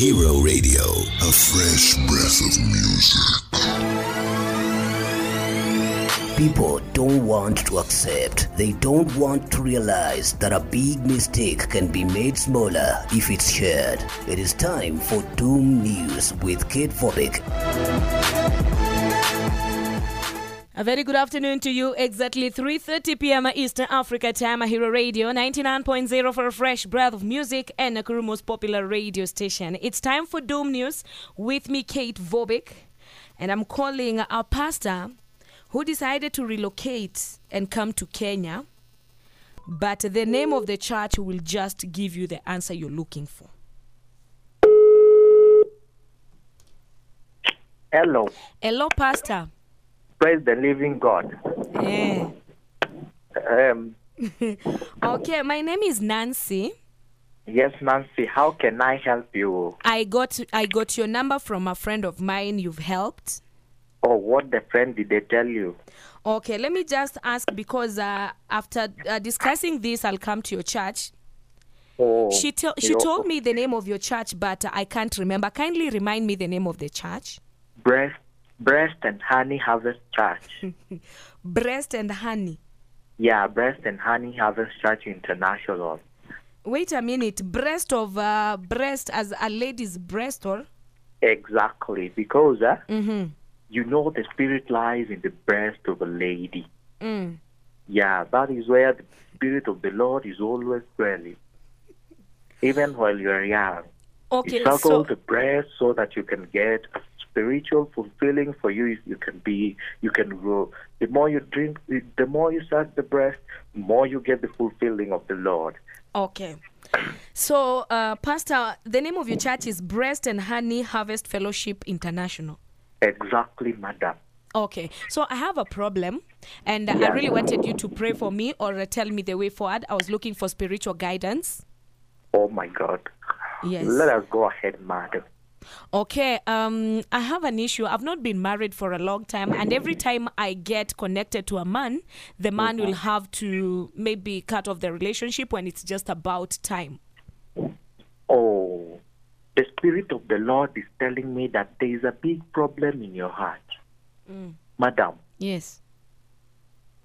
Hero Radio, a fresh breath of music. People don't want to accept, they don't want to realize that a big mistake can be made smaller if it's shared. It is time for Doom News with Kate Vobic. A very good afternoon to you. Exactly 3:30 p.m. Eastern Africa time. Hero Radio 99.0 for a fresh breath of music and Nakuru most popular radio station. It's time for Doom News with me, Kate Vobic, and I'm calling our pastor who decided to relocate and come to Kenya. But the name of the church will just give you the answer you're looking for. Hello. Hello, Pastor. Praise the living God. Yeah. Um, Okay, my name is Nancy. yes, Nancy, how can I help you? I got I got your number from a friend of mine you've helped. Oh, what the friend did they tell you? Okay, let me just ask because uh, after uh, discussing this, I'll come to your church. Oh, She to- she told me the name of your church, but I can't remember. Kindly remind me the name of the church. Breast, Breast and Honey Harvest Church. Breast and honey. yeah, Breast and Honey Harvest Church International. Wait a minute. Breast of uh, breast as a lady's breast, or Exactly, because uh, mm-hmm. you know the spirit lies in the breast of a lady. mm. Yeah, that is where the spirit of the Lord is always dwelling. Even while you are young. Okay, you circle so the breast so that you can get a spiritual fulfilling for you you can be you can grow the more you drink the more you suck the breast the more you get the fulfilling of the lord okay. So, uh, Pastor, the name of your church is Breast and Honey Harvest Fellowship International. exactly madam Okay, so I have a problem, and I really wanted you to pray for me or uh, tell me the way forward. I was looking for spiritual guidance. oh my god Yes. let us go ahead madam Okay, um, I have an issue. I've not been married for a long time, and every time I get connected to a man, the man will have to maybe cut off the relationship when it's just about time. oh the spirit of the lord is telling me that there is a big problem in your heart madam Yes.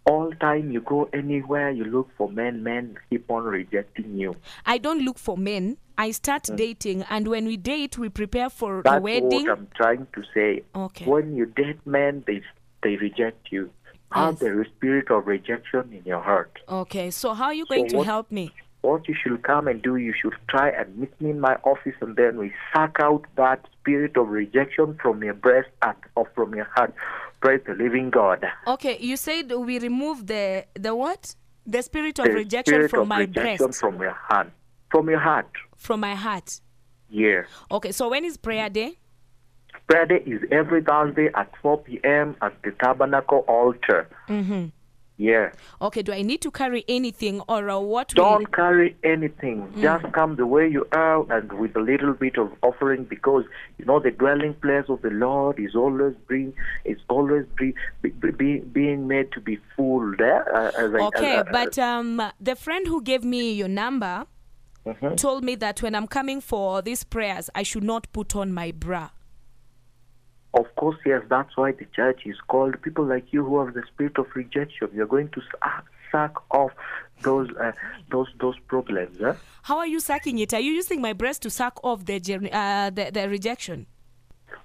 All time you go anywhere you look for men men keep on rejecting you I don't look for men. I start hmm. dating, and when we date, we prepare for That's the wedding. what I'm trying to say. Okay. When you date men, they they reject you. Have Yes. the spirit of rejection in your heart. Okay, so how are you going to what- help me? What you should come and do, you should try and meet me in my office, and then we suck out that spirit of rejection from your breast and or from your heart. Praise the living God. Okay, you said we remove the the what? The spirit of The rejection spirit from of my rejection breast, from your heart, from your heart. from my heart. Yeah. Okay, so when is prayer day? Prayer day is every Thursday at 4 p.m. at the Tabernacle altar. Mm-hmm. Yeah. Okay, do I need to carry anything or uh, what? Don't carry anything. Just come the way you are and with a little bit of offering because you know the dwelling place of the Lord is always being is always be, be, be, being made to be full there. Uh, as I, Okay, as, uh, but um, the friend who gave me your number Mhm. told me that when I'm coming for these prayers, I should not put on my bra. Of course, yes, that's why the church is called. People like you who have the spirit of rejection, you're going to suck, suck off those uh, those those problems. Huh? How are you sucking it? Are you using my breast to suck off the uh, the, the rejection?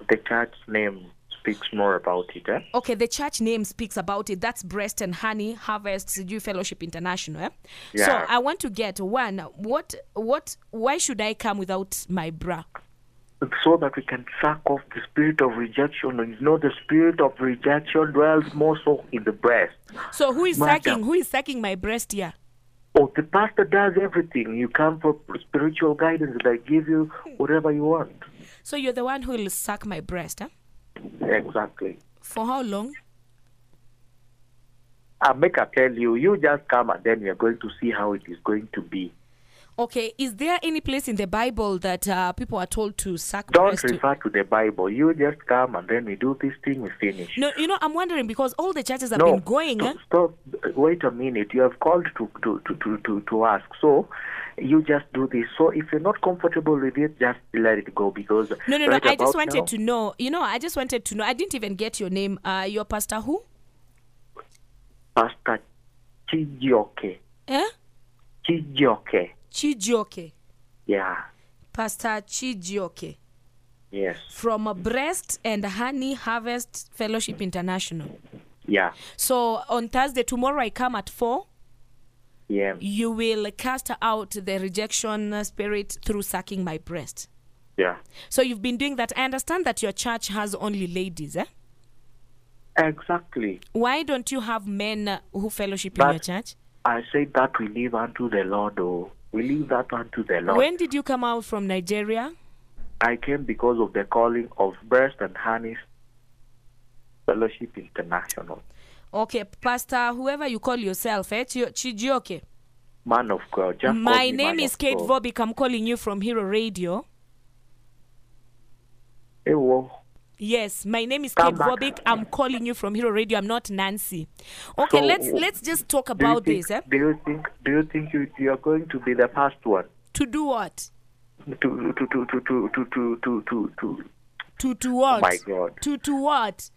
The church name speaks more about it. Eh? Okay, the church name speaks about it. That's Breast and Honey Harvest Jew Fellowship International. Eh? So I want to get one. What? What? Why should I come without my bra? So that we can suck off the spirit of rejection. You know, the spirit of rejection dwells more so in the breast. So who is sucking? Who is sucking my breast here? Oh, the pastor does everything. You come for spiritual guidance, and I give you whatever you want. So you're the one who will suck my breast, huh? Exactly. For how long? I make I tell you, you just come and then we are going to see how it is going to be. Okay, is there any place in the Bible that uh, people are told to sacrifice? Don't breast to- refer to the Bible. You just come and then we do this thing, we finish. No, you know, I'm wondering because all the churches have no, been going. eh? Stop, stop. Wait a minute. You have called to, to, to, to, to, to ask. So you just do this. So if you're not comfortable with it, just let it go because. No, no, no. I just wanted now- to know. You know, I just wanted to know. I didn't even get your name. Uh, your pastor who? Pastor Chijioke. Eh? Chijioke. Chijioke. Yeah. Pastor Chijioke Yes. from a Breast and Honey Harvest Fellowship International. Yeah. So on Thursday, tomorrow, I come at four. Yeah. You will cast out the rejection spirit through sucking my breast. Yeah. So you've been doing that. I understand that your church has only ladies, eh? Exactly. Why don't you have men who fellowship in your church? I said that we live unto the Lord. Oh, we leave that unto the Lord. When did you come out from Nigeria? I came because of the calling of Breast and Honey Fellowship International. Okay, Pastor, whoever you call yourself, eh? Chi- Chijioke. Man of God. Just My name is Kate God. Vobic. I'm calling you from Hero Radio. Hey, whoa. Yes, my name is Come Kate back. I'm calling you from Hero Radio. I'm not Nancy. Okay, So, let's let's just talk about think, this, eh? Do you think? Do you think you you are going to be the first one To do what? to to to to to to to to to, to To to what? Oh my God. To to what?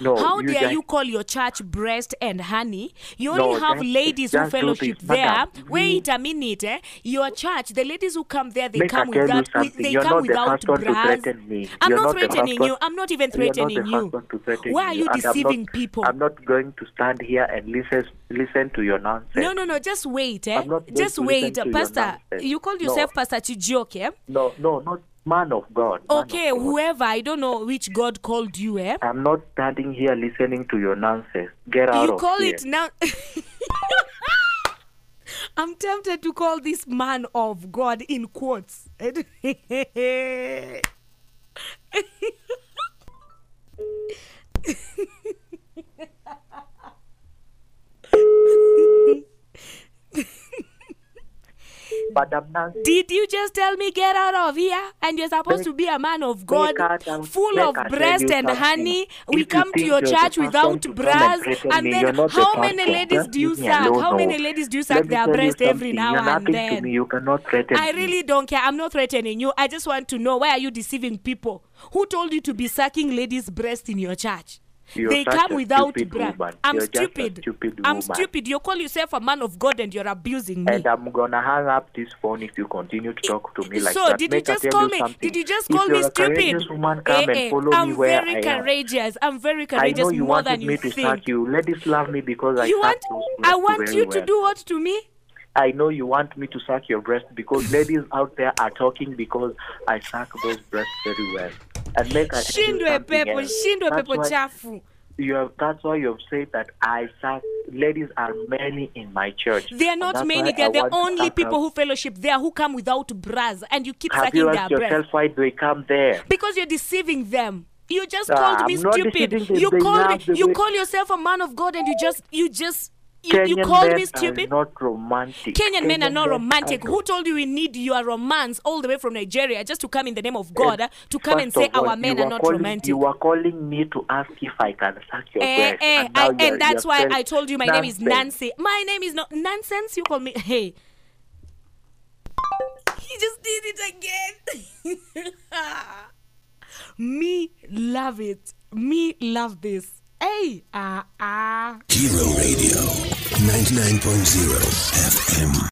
No? How you dare just- you call your church breast and honey? You only No, have ladies who fellowship this, there. madam. Wait a minute, eh? Your church, the ladies who come there, they come without with, they You're come not without first one to bras. threaten me. I'm You're not not threatening you. I'm not even not threatening you. first one to threaten Why are you and I'm not- deceiving people? I'm not going to stand here and listen listen to your nonsense. No, no, no. Just wait, eh? Just wait, Pastor. You called No. yourself Pastor Chijioke, eh? No, no, not man of God. man of Okay, God. whoever. I don't know which God called you, eh? I'm not standing here listening to your nonsense. Get out you of call here. it now. I'm tempted to call this man of God in quotes. Madam Nancy. Did you just tell me get out of here? And you're supposed to be a man of God, full of breast and honey. We If come to your church without bras, and me, then how many ladies do you suck? How many ladies do you suck their breast every now You're and then? You cannot threaten I really don't care. I'm not threatening you. I just want to know why are you deceiving people? Who told you to be sucking ladies' breast in your church? You're they come without stupid bra. woman. I'm You're stupid. stupid I'm stupid. You call yourself a man of God and you're abusing me. And I'm gonna hang up this phone if you continue to talk to me like so that. did you just call me? something. Did you just call me stupid? woman, come Eh, eh, I'm very courageous. I'm very courageous. I know you more wanted than me you to think. you. Ladies love me because I You want? I want you to do what to me? I know you want me to suck your breast because ladies out there are talking because I suck those breasts very well. And make I Shindwe pepo, shindwe That's pepo why chafu. You have, that's why you have said that I suck. Ladies are many in my church. They are not many. They're the only people out- who fellowship there who come without bras, and you keep Have sucking you their asked yourself breasts why they come there? because you're deceiving them. You just Ah, called me I'm not stupid. You They call me. You way- call yourself a man of God, and you just, you just, you, you Kenyan called men me are stupid. not romantic. Kenyan men are not romantic. are Who told you we need your romance all the way from Nigeria just to come in the name of God, uh, to come and say all, our men are not calling, romantic? You are calling me to ask if I can suck your Eh, breast. eh, and, I, and that's why I told you my name is. Nancy. My name is not nonsense. You call me. Hey, he just did it again. me love it. Me love this. Hey, ah ah. Hero Radio 99.0 FM.